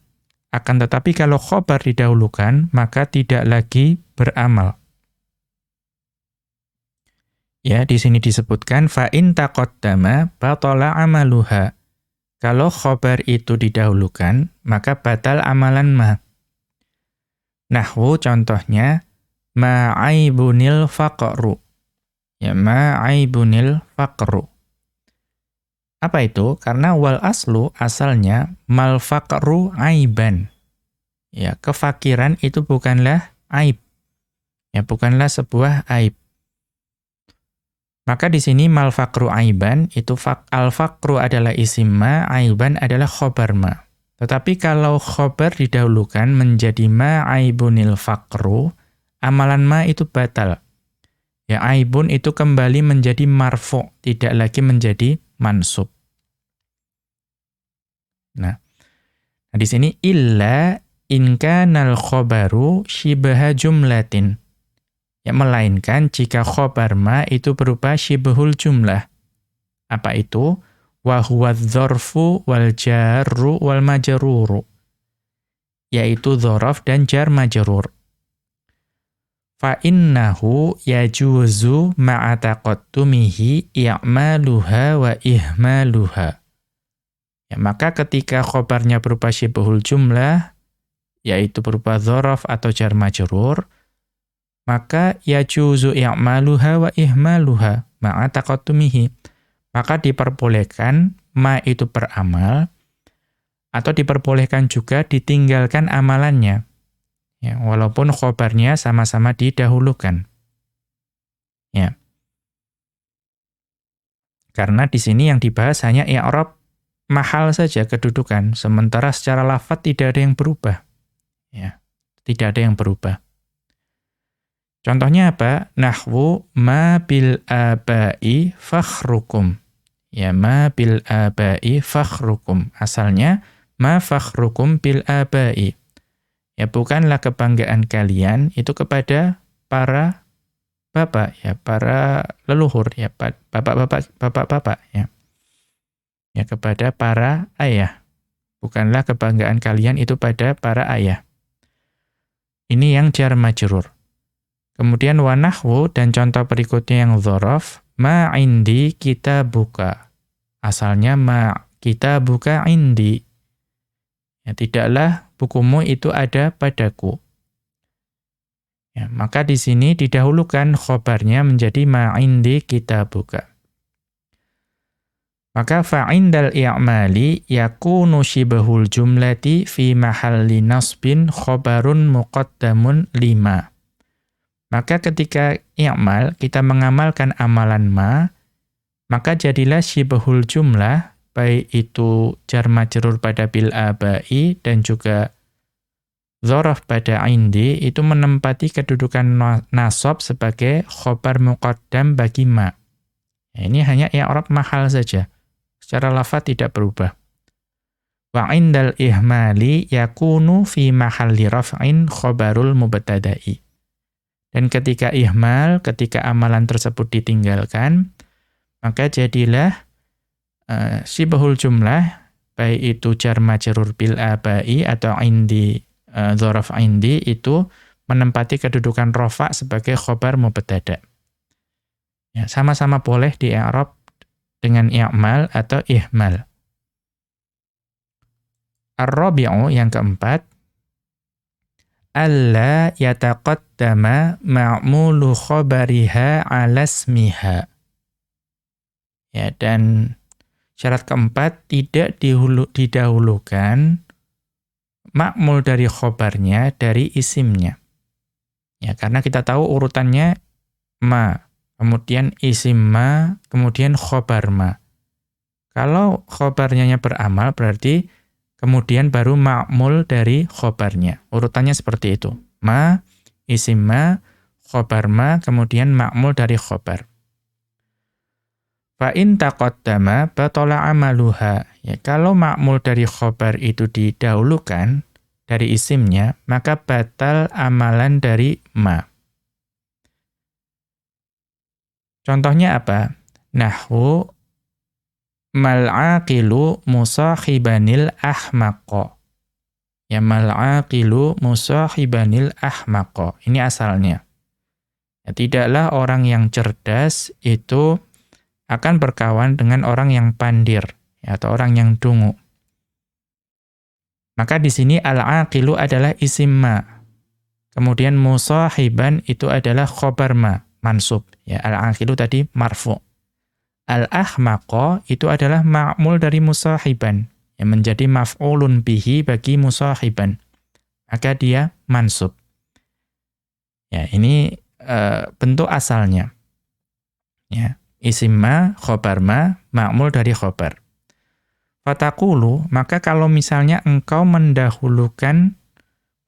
[SPEAKER 1] Akan tetapi kalau khobar didahulukan, maka tidak lagi beramal. Ya, di sini disebutkan fa in taqaddama batala amaluha. Kalau khobar itu didahulukan, maka batal amalan ma. Nahwu contohnya, ma'aibunil faqru. Ya, ma'aibunil faqru. Apa itu? Karena wal aslu asalnya mal faqru aiban. Ya, kefakiran itu bukanlah aib. Ya, bukanlah sebuah aib. Maka di sini mal fakru aiban itu fak, al fakru adalah isim ma, aiban adalah khobar ma. Tetapi kalau khobar didahulukan menjadi ma aibunil fakru, amalan ma itu batal. Ya aibun itu kembali menjadi marfu, tidak lagi menjadi mansub. Nah, nah di sini illa inka nal khobaru shibaha jumlatin. Ya, melainkan jika khobar ma itu berupa syibhul jumlah. Apa itu? Wa huwa dzarfu wal jarru wal majruru. Yaitu dzaraf dan jar majrur. Fa innahu yajuzu ma'a taqattumihi i'maluha wa ihmaluha. Ya, maka ketika khobarnya berupa syibhul jumlah, yaitu berupa dzaraf atau jar majrur, maka yajuzu i'maluha wa ihmaluha ma'a taqattumihi. Maka diperbolehkan ma itu beramal atau diperbolehkan juga ditinggalkan amalannya. Ya, walaupun khobarnya sama-sama didahulukan. Ya. Karena di sini yang dibahas hanya i'rab mahal saja kedudukan, sementara secara lafat tidak ada yang berubah. Ya, tidak ada yang berubah. Contohnya apa? Nahwu ma bil abai fakhrukum. Ya ma bil abai fakhrukum. Asalnya ma fakhrukum bil abai. Ya bukanlah kebanggaan kalian itu kepada para bapak ya, para leluhur ya, bapak-bapak bapak-bapak ya. Ya kepada para ayah. Bukanlah kebanggaan kalian itu pada para ayah. Ini yang jar majrur. Kemudian wanahwu dan contoh berikutnya yang dzaraf, ma indi kita buka. Asalnya ma kita buka indi. Ya, tidaklah bukumu itu ada padaku. Ya, maka di sini didahulukan khobarnya menjadi ma indi kita buka. Maka fa'indal i'mali yakunu shibahul jumlati fi mahalli nasbin khobarun muqaddamun lima. Maka ketika i'mal, kita mengamalkan amalan ma, maka jadilah syibahul jumlah, baik itu jar majrur pada bil abai dan juga zorof pada indi, itu menempati kedudukan nasab sebagai khobar muqaddam bagi ma. Ya, ini hanya i'rab mahal saja. Secara lafaz tidak berubah. Wa indal ihmali yakunu fi mahalli raf'in khobarul mubtada'i. Dan ketika ihmal, ketika amalan tersebut ditinggalkan, maka jadilah uh, sibahul jumlah, baik itu jar majrur bil abai atau indi, uh, indi, itu menempati kedudukan rofa sebagai khobar mubtada. Ya, sama-sama boleh di i'rab dengan i'mal atau ihmal. Ar-rabi'u yang keempat alla yataqaddama ma'mulu khabariha 'ala ismiha. Ya, dan syarat keempat tidak dihulu, didahulukan makmul dari khobarnya dari isimnya. Ya, karena kita tahu urutannya ma, kemudian isim ma, kemudian khobar ma. Kalau khobarnya beramal berarti kemudian baru makmul dari khobarnya. Urutannya seperti itu. Ma, isim ma, khobar ma, kemudian makmul dari khobar. Fa in taqaddama batala amaluha. Ya, kalau makmul dari khobar itu didahulukan, dari isimnya, maka batal amalan dari ma. Contohnya apa? Nahwu mal'aqilu musahibanil ahmaqo. Ya mal'aqilu musahibanil ahmaqo. Ini asalnya. Ya, tidaklah orang yang cerdas itu akan berkawan dengan orang yang pandir atau orang yang dungu. Maka di sini al-aqilu adalah isim ma. Kemudian musahiban itu adalah khobar ma, mansub. Ya, al-aqilu tadi marfu. Al-ahmaqa itu adalah ma'mul dari musahiban, yang menjadi maf'ulun bihi bagi musahiban. Maka dia mansub. Ya, ini uh, bentuk asalnya. Ya, isim ma, khobar ma, ma'mul dari khobar. Fatakulu, maka kalau misalnya engkau mendahulukan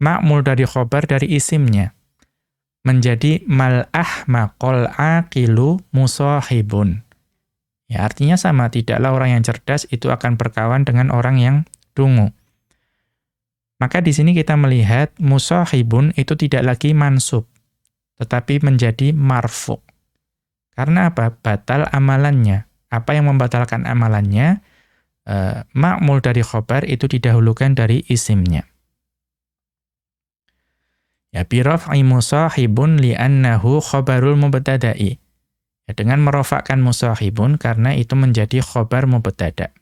[SPEAKER 1] makmul dari khobar dari isimnya, menjadi mal'ah maqol aqilu musahibun. Ya, artinya sama, tidaklah orang yang cerdas itu akan berkawan dengan orang yang dungu. Maka di sini kita melihat musahibun itu tidak lagi mansub, tetapi menjadi marfu. Karena apa? Batal amalannya. Apa yang membatalkan amalannya? uh, makmul dari khobar itu didahulukan dari isimnya. Ya biraf'i musahibun li'annahu khobarul mubtada'i. Ya, dengan merofakkan musahibun karena itu menjadi khobar mubtada'.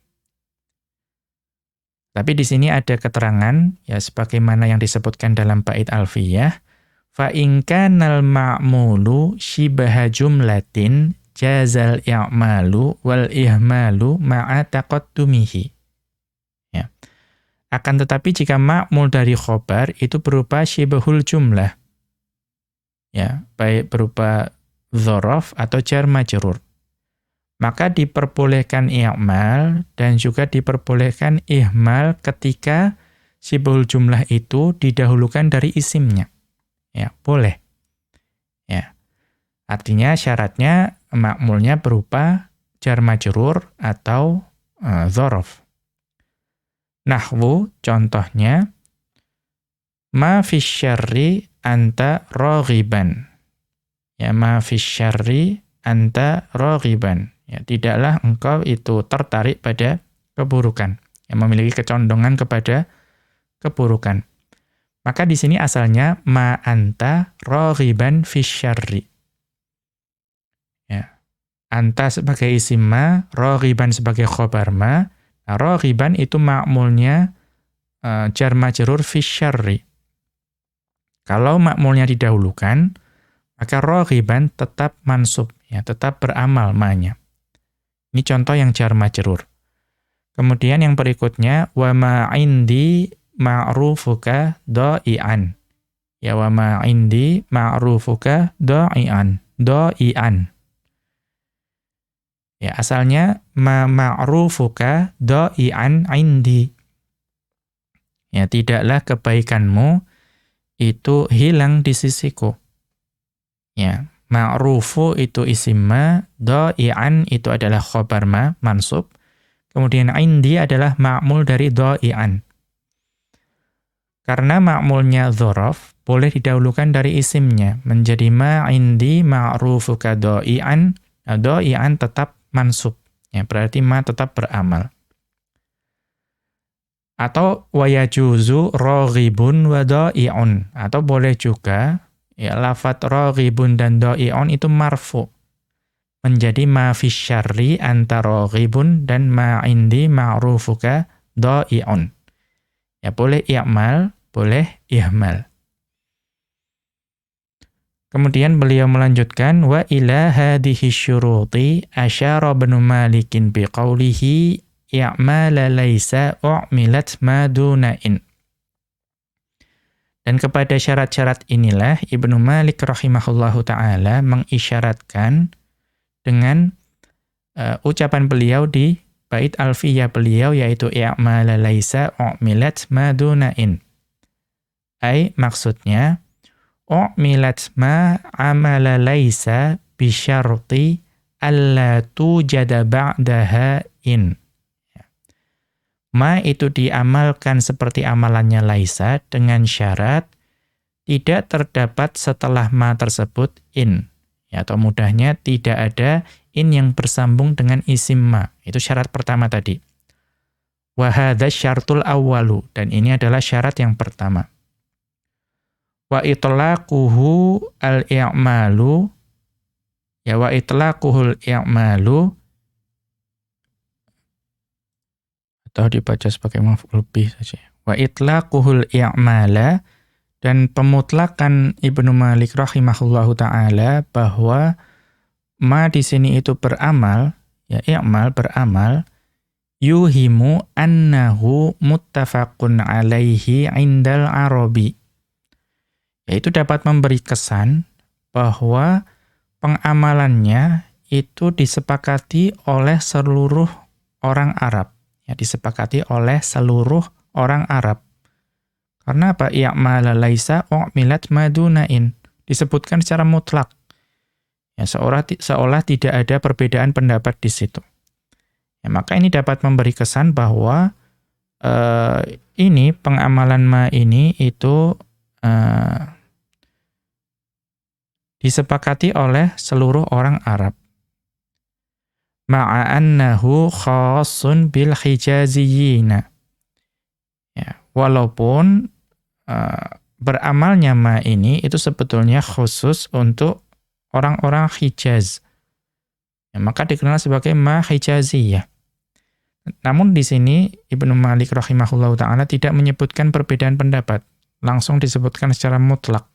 [SPEAKER 1] Tapi di sini ada keterangan ya sebagaimana yang disebutkan dalam bait alfiyah fa in kanal ma'mulu shibaha jumlatin jazal i'malu wal ihmalu ma'a taqaddumihi. Ya. Akan tetapi jika makmul dari khobar itu berupa syibahul jumlah. Ya, baik berupa dzaraf atau jar majrur. Maka diperbolehkan i'mal dan juga diperbolehkan ihmal ketika syibahul jumlah itu didahulukan dari isimnya. Ya, boleh. Ya. Artinya syaratnya makmulnya berupa jar majrur atau uh, dzaraf. Nahwu contohnya ma fisyarri anta raghiban. Ya ma fisyarri anta raghiban. Ya tidaklah engkau itu tertarik pada keburukan, yang memiliki kecondongan kepada keburukan. Maka di sini asalnya ma anta raghiban fisyarri. Anta sebagai isim ma, raghiban sebagai khobar ma. Nah, itu makmulnya uh, jar majrur fi syarri. Kalau makmulnya didahulukan, maka raghiban tetap mansub, ya, tetap beramal ma-nya. Ini contoh yang jar majrur. Kemudian yang berikutnya wa ma indi ma'rufuka dha'ian. Ya wa ma indi ma'rufuka dha'ian. Dha'ian. Ya, asalnya ma ma'rufuka dha'ian indi. Ya, tidaklah kebaikanmu itu hilang di sisiku. Ya, ma'rufu itu isim ma, dha'ian itu adalah khobar ma, mansub. Kemudian indi adalah ma'mul dari dha'ian. Karena ma'mulnya dzaraf boleh didahulukan dari isimnya menjadi ma indi ma'rufuka dha'ian. Nah, dha'ian tetap mansub. Ya, berarti ma tetap beramal. Atau wayajuzu roghibun wa do'i'un. Atau boleh juga ya lafat roghibun dan do'i'un itu marfu. Menjadi ma fi syarri anta roghibun dan ma indi ma'rufuka do'i'un. Ya boleh i'mal, boleh ihmal. Kemudian beliau melanjutkan wa ila hadhihi syuruti asyara ibn Malikin biqaulihi i'mala laisa u'milat madunain. Dan kepada syarat-syarat inilah Ibnu Malik rahimahullahu taala mengisyaratkan dengan uh, ucapan beliau di bait alfiyah beliau yaitu i'mala laisa u'milat madunain. Ai maksudnya u'milat ma amala laisa bi syarti alla tujada ba'daha in ma itu diamalkan seperti amalannya Laisa dengan syarat tidak terdapat setelah ma tersebut in. Ya, atau mudahnya tidak ada in yang bersambung dengan isim ma. Itu syarat pertama tadi. Wahada syartul awalu. Dan ini adalah syarat yang pertama. Wa itlaquhu al-i'malu. Ya wa itlaquhul i'malu atau dibaca sebagai maf'ul bih saja. Wa itlaquhul i'mala dan pemutlakan Ibnu Malik rahimahullahu taala bahwa ma di sini itu beramal, ya i'mal beramal yuhimu annahu muttafaqun alaihi indal arabi. Yaitu dapat memberi kesan bahwa pengamalannya itu disepakati oleh seluruh orang Arab ya, disepakati oleh seluruh orang Arab. Karena apa? I'mala laisa u'milat madunain. Disebutkan secara mutlak. Ya, seolah, seolah tidak ada perbedaan pendapat di situ. Ya, maka ini dapat memberi kesan bahwa uh, ini pengamalan ma ini itu uh, disepakati oleh seluruh orang Arab ma'annahu khasun bil hijaziyina. Ya, walaupun uh, beramalnya ma ini itu sebetulnya khusus untuk orang-orang Hijaz. Ya, maka dikenal sebagai ma hijaziyah. Namun di sini Ibnu Malik rahimahullahu taala tidak menyebutkan perbedaan pendapat, langsung disebutkan secara mutlak.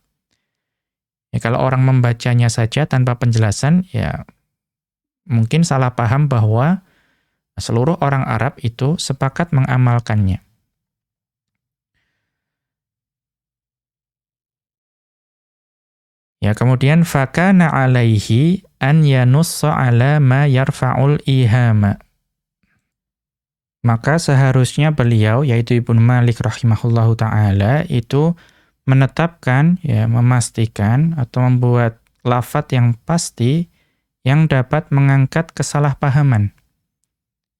[SPEAKER 1] Ya, kalau orang membacanya saja tanpa penjelasan, ya mungkin salah paham bahwa seluruh orang Arab itu sepakat mengamalkannya. Ya, kemudian fakana alaihi an yanussa ala ma yarfa'ul ihama. Maka seharusnya beliau yaitu Ibnu Malik rahimahullahu taala itu menetapkan ya memastikan atau membuat lafat yang pasti yang dapat mengangkat kesalahpahaman.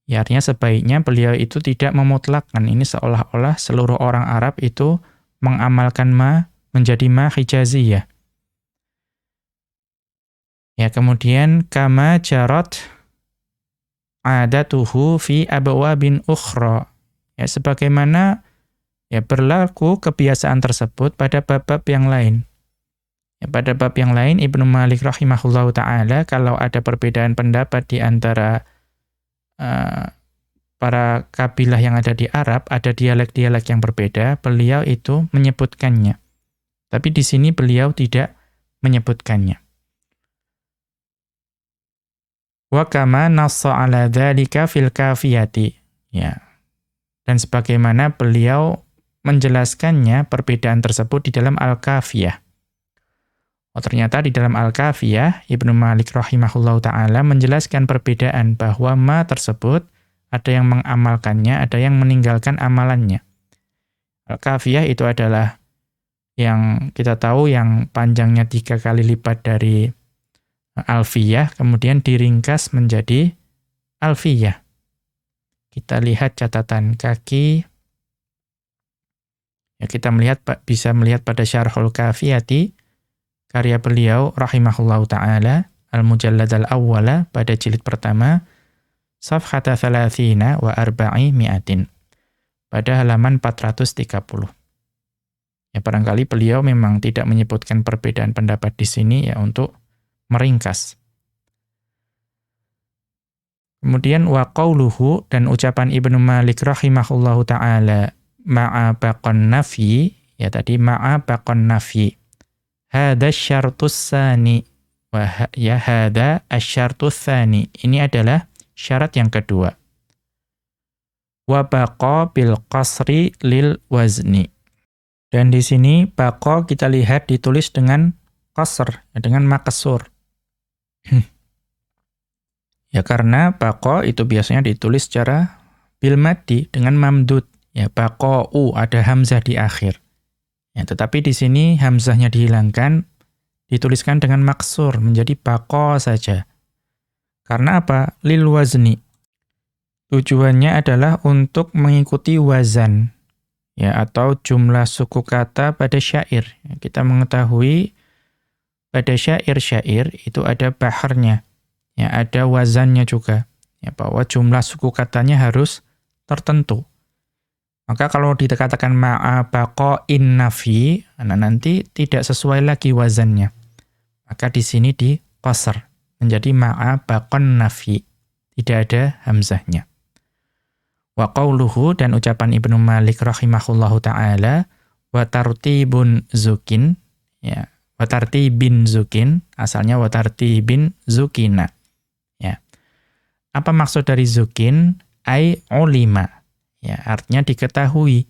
[SPEAKER 1] Ya, artinya sebaiknya beliau itu tidak memutlakkan ini seolah-olah seluruh orang Arab itu mengamalkan ma menjadi ma hijaziyah. Ya, kemudian kama jarot adatuhu fi bin ukhra. Ya, sebagaimana ya berlaku kebiasaan tersebut pada bab-bab yang lain. Ya, pada bab yang lain Ibnu Malik rahimahullahu taala kalau ada perbedaan pendapat di antara uh, para kabilah yang ada di Arab, ada dialek-dialek yang berbeda, beliau itu menyebutkannya. Tapi di sini beliau tidak menyebutkannya. Wa kama ala dzalika fil kafiyati. Ya. Dan sebagaimana beliau menjelaskannya perbedaan tersebut di dalam Al-Kafiyah. Oh, ternyata di dalam Al-Kafiyah, Ibnu Malik rahimahullahu taala menjelaskan perbedaan bahwa ma tersebut ada yang mengamalkannya, ada yang meninggalkan amalannya. Al-Kafiyah itu adalah yang kita tahu yang panjangnya tiga kali lipat dari Alfiyah, kemudian diringkas menjadi Alfiyah. Kita lihat catatan kaki. Ya, kita melihat bisa melihat pada Syarhul Kafiyati karya beliau rahimahullahu taala Al-Mujallad al-Awwala pada jilid pertama Safhata thalathina wa arba'i mi'atin. pada halaman 430. Ya barangkali beliau memang tidak menyebutkan perbedaan pendapat di sini ya untuk meringkas. Kemudian wa qauluhu dan ucapan Ibnu Malik rahimahullahu taala ma'a baqan nafi ya tadi ma'a baqan nafi. Hada syartus sani wa ya hada asyartus tsani. Ini adalah syarat yang kedua. Wa baqa bil qasri lil wazni. Dan di sini bako kita lihat ditulis dengan qasr, dengan makesur. Ya karena bako itu biasanya ditulis secara bil mati dengan mamdud. Ya bako u ada hamzah di akhir. Ya, tetapi di sini hamzahnya dihilangkan, dituliskan dengan maksur menjadi bako saja. Karena apa? Lil wazni. Tujuannya adalah untuk mengikuti wazan ya atau jumlah suku kata pada syair. Kita mengetahui pada syair-syair itu ada baharnya, ya ada wazannya juga, ya bahwa jumlah suku katanya harus tertentu. Maka kalau dikatakan ma'a in nafi, nah nanti tidak sesuai lagi wazannya. Maka di sini di qasr menjadi ma'a nafi, tidak ada hamzahnya. Wa qawluhu dan ucapan Ibnu Malik rahimahullahu taala wa tartibun zukin ya wa tartibin zukin asalnya wa tartibin zukina. Ya. Apa maksud dari zukin? Ai ulima. Ya artinya diketahui.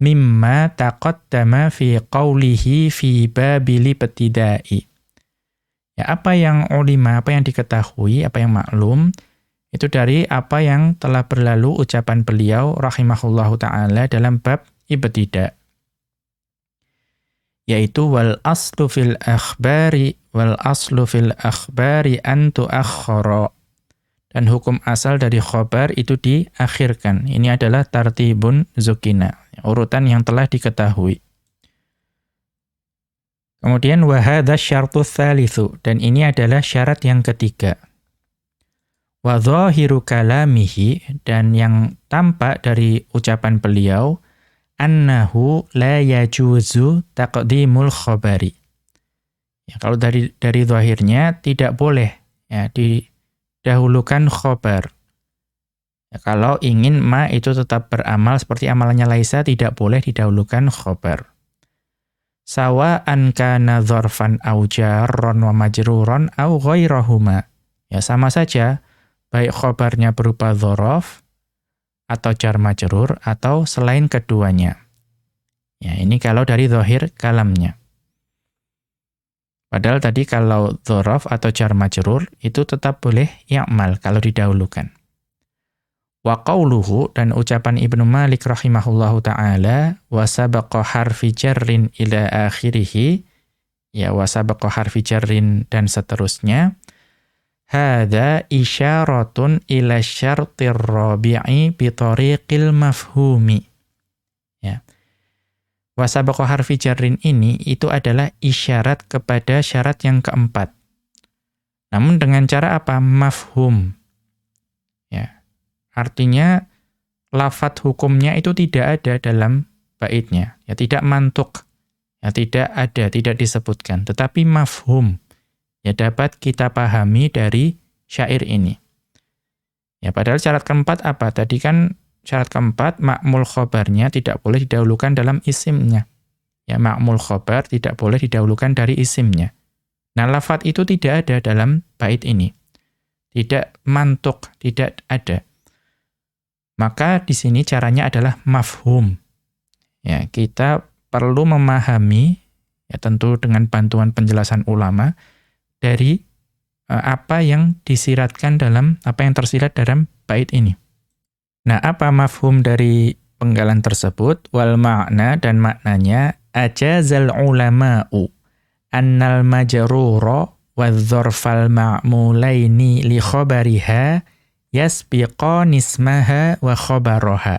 [SPEAKER 1] Mimma taqaddama fi qawlihi fi babil ibtidai. Ya apa yang ulima apa yang diketahui apa yang maklum itu dari apa yang telah berlalu ucapan beliau rahimahullahu taala dalam bab ibtidak yaitu wal aslu fil akhbari wal aslu fil akhbari an tuakhkhara dan hukum asal dari khobar itu diakhirkan. Ini adalah tartibun zukina, urutan yang telah diketahui. Kemudian wahada syartu thalithu, dan ini adalah syarat yang ketiga. Wa dhahiru kalamihi dan yang tampak dari ucapan beliau annahu la yajuzu taqdimul khabari. Ya, kalau dari dari zahirnya tidak boleh ya didahulukan khabar. Ya, kalau ingin ma itu tetap beramal seperti amalannya Laisa tidak boleh didahulukan khabar. Sawa an kana dzarfan au jarron wa majruron au ghairahuma. Ya sama saja baik khobarnya berupa dhorof, atau jar majrur, atau selain keduanya. Ya, ini kalau dari zahir kalamnya. Padahal tadi kalau dhorof atau jar majrur, itu tetap boleh ya'mal kalau didahulukan. Wa qawluhu dan ucapan Ibnu Malik rahimahullahu ta'ala wa sabaqa harfi jarrin ila akhirih ya wa sabaqa harfi jarrin dan seterusnya Hada isyaratun ila syartir rabi'i bitariqil mafhumi. Ya. Wasabaqa harfi jarrin ini itu adalah isyarat kepada syarat yang keempat. Namun dengan cara apa? Mafhum. Ya. Artinya lafat hukumnya itu tidak ada dalam baitnya. Ya tidak mantuk. Ya tidak ada, tidak disebutkan, tetapi mafhum ya dapat kita pahami dari syair ini. Ya padahal syarat keempat apa? Tadi kan syarat keempat makmul khobarnya tidak boleh didahulukan dalam isimnya. Ya makmul khobar tidak boleh didahulukan dari isimnya. Nah lafat itu tidak ada dalam bait ini. Tidak mantuk, tidak ada. Maka di sini caranya adalah mafhum. Ya, kita perlu memahami ya tentu dengan bantuan penjelasan ulama dari uh, apa yang disiratkan dalam apa yang tersirat dalam bait ini. Nah, apa mafhum dari penggalan tersebut? Wal makna dan maknanya ajazal ulama'u annal majrura wadh-dzarfal ma'mulaini li khabariha yasbiqa nismaha wa khabaraha.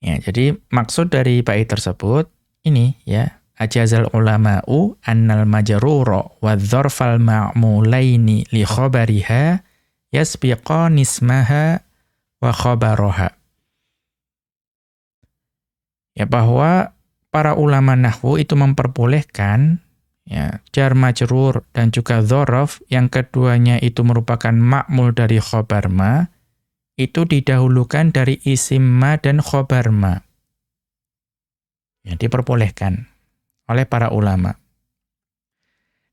[SPEAKER 1] Ya, jadi maksud dari bait tersebut ini ya, ajazal ulama'u annal majrura wa dzarfal ma'mulaini li khabariha yasbiqa nismaha wa khabaraha. Ya bahwa para ulama nahwu itu memperbolehkan ya jar majrur dan juga dzaraf yang keduanya itu merupakan makmul dari khobar ma itu didahulukan dari isim ma dan khobar ma. Ya, diperbolehkan oleh para ulama.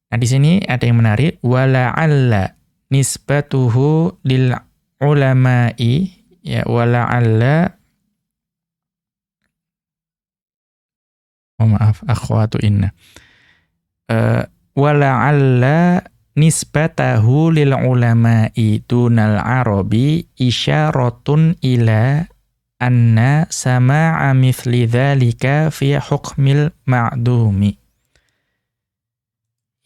[SPEAKER 1] Nah, di sini ada yang menarik wala'alla nisbatuhu lil ulama'i ya wala'alla Oh maaf, akhwatu inna. Uh, wala'alla nisbatahu lil ulama'i dunal arabi isyaratun ila anna sama'a mithli dhalika fi hukmil ma'dumi.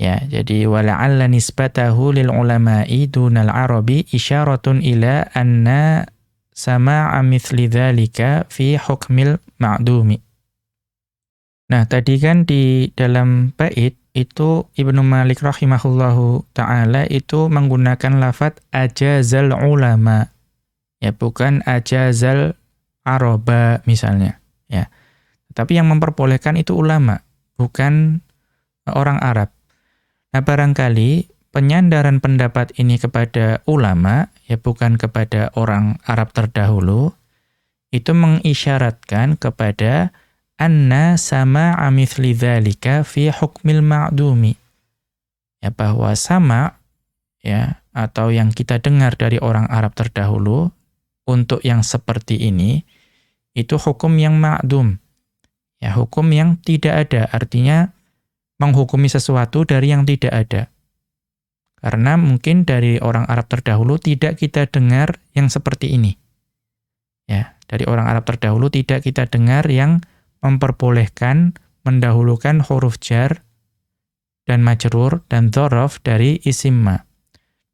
[SPEAKER 1] Ya, jadi wala'alla nisbatahu lil ulama'i dunal arabi isyaratun ila anna sama'a mithli dhalika fi hukmil ma'dumi. Nah, tadi kan di dalam bait itu Ibnu Malik rahimahullahu taala itu menggunakan lafat ajazal ulama. Ya, bukan ajazal araba misalnya, ya. Tapi yang memperbolehkan itu ulama, bukan orang Arab. Nah, barangkali penyandaran pendapat ini kepada ulama, ya bukan kepada orang Arab terdahulu, itu mengisyaratkan kepada anna sama amithli dzalika fi hukmil ma'dumi. Ya bahwa sama ya atau yang kita dengar dari orang Arab terdahulu untuk yang seperti ini itu hukum yang ma'dum. Ya, hukum yang tidak ada, artinya menghukumi sesuatu dari yang tidak ada. Karena mungkin dari orang Arab terdahulu tidak kita dengar yang seperti ini. Ya, dari orang Arab terdahulu tidak kita dengar yang memperbolehkan mendahulukan huruf jar dan majrur dan dzaraf dari isim ma.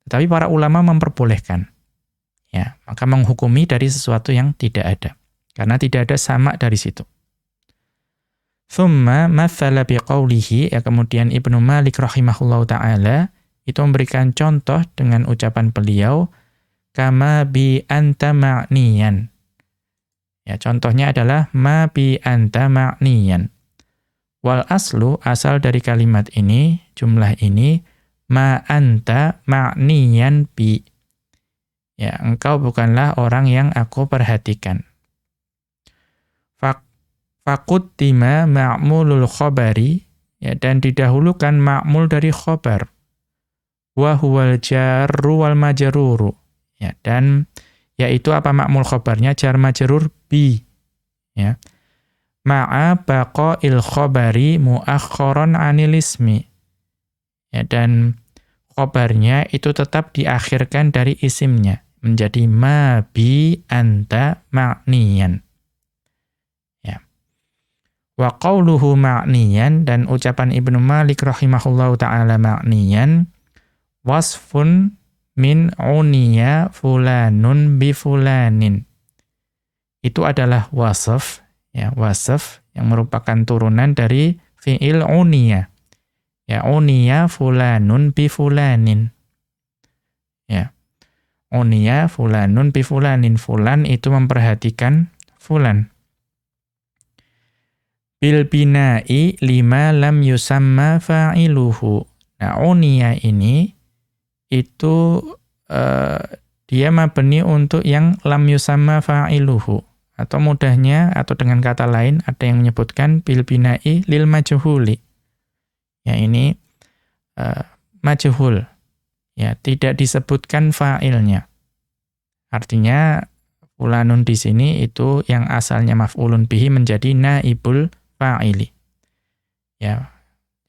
[SPEAKER 1] Tetapi para ulama memperbolehkan. Ya, maka menghukumi dari sesuatu yang tidak ada. Karena tidak ada sama dari situ. Thumma mathala biqaulihi, ya kemudian Ibnu Malik rahimahullahu taala itu memberikan contoh dengan ucapan beliau kama bi anta ma'niyan Ya, contohnya adalah ma bi anta ma'niyan. Wal aslu asal dari kalimat ini, jumlah ini ma anta ma'niyan bi. Ya, engkau bukanlah orang yang aku perhatikan. Fak tima ma'mulul khabari ya dan didahulukan ma'mul dari khabar. Wa huwal jarru wal majruru. Ya, dan yaitu apa makmul khobarnya jar majrur bi ya ma'a baqail khabari muakhkharan anil ismi ya dan khobarnya itu tetap diakhirkan dari isimnya menjadi ma bi anta ma'niyan ya wa qauluhu ma'niyan dan ucapan Ibnu Malik rahimahullahu taala ma'niyan wasfun min uniya fulanun bi fulanin. Itu adalah wasaf, ya, wasaf yang merupakan turunan dari fi'il uniya. Ya, uniya fulanun bi fulanin. Ya. Uniya fulanun bi fulanin. Fulan itu memperhatikan fulan. Bil bina'i lima lam yusamma fa'iluhu. Nah, uniya ini itu uh, dia mabni untuk yang lam yusamma fa'iluhu atau mudahnya atau dengan kata lain ada yang menyebutkan bil bina'i lil majhuli. Ya ini uh, majhul. Ya, tidak disebutkan fa'ilnya. Artinya fulanun di sini itu yang asalnya maf'ulun bihi menjadi naibul fa'ili. Ya,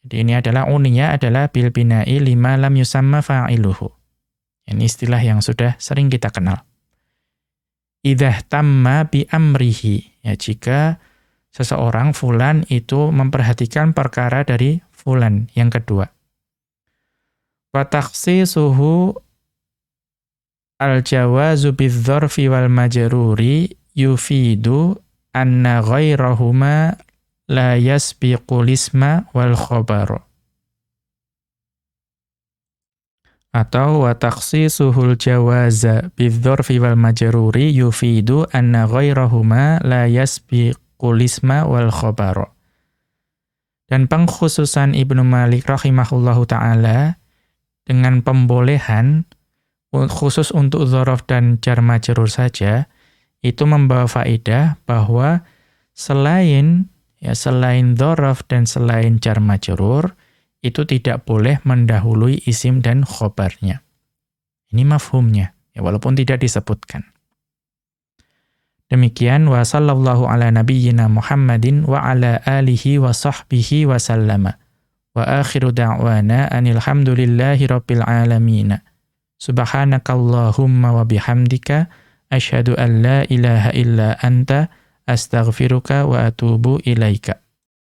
[SPEAKER 1] jadi ini adalah uninya adalah bil bina'i lima lam yusamma fa'iluhu. Ini istilah yang sudah sering kita kenal. Idah tamma bi amrihi. Ya, jika seseorang fulan itu memperhatikan perkara dari fulan yang kedua. Wa suhu al-jawazu bidzarfi wal majruri yufidu anna ghairahuma la yasbiqul isma wal khabar. Atau wa takhsisuhul jawaza bidzarfi wal majruri yufidu anna ghairahuma la yasbiq kulisma wal khobaro. Dan pengkhususan Ibnu Malik rahimahullahu ta'ala dengan pembolehan khusus untuk dhorof dan jar majrur saja, itu membawa faidah bahwa selain ya selain dhorof dan selain jar majrur, itu tidak boleh mendahului isim dan khobarnya. Ini mafhumnya, ya, walaupun tidak disebutkan. Demikian wa sallallahu ala nabiyyina Muhammadin wa ala alihi wa sahbihi wa sallama. Wa akhiru da'wana anil hamdulillahi rabbil alamin. Subhanakallahumma wa bihamdika asyhadu an la ilaha illa anta astaghfiruka wa atubu ilaika.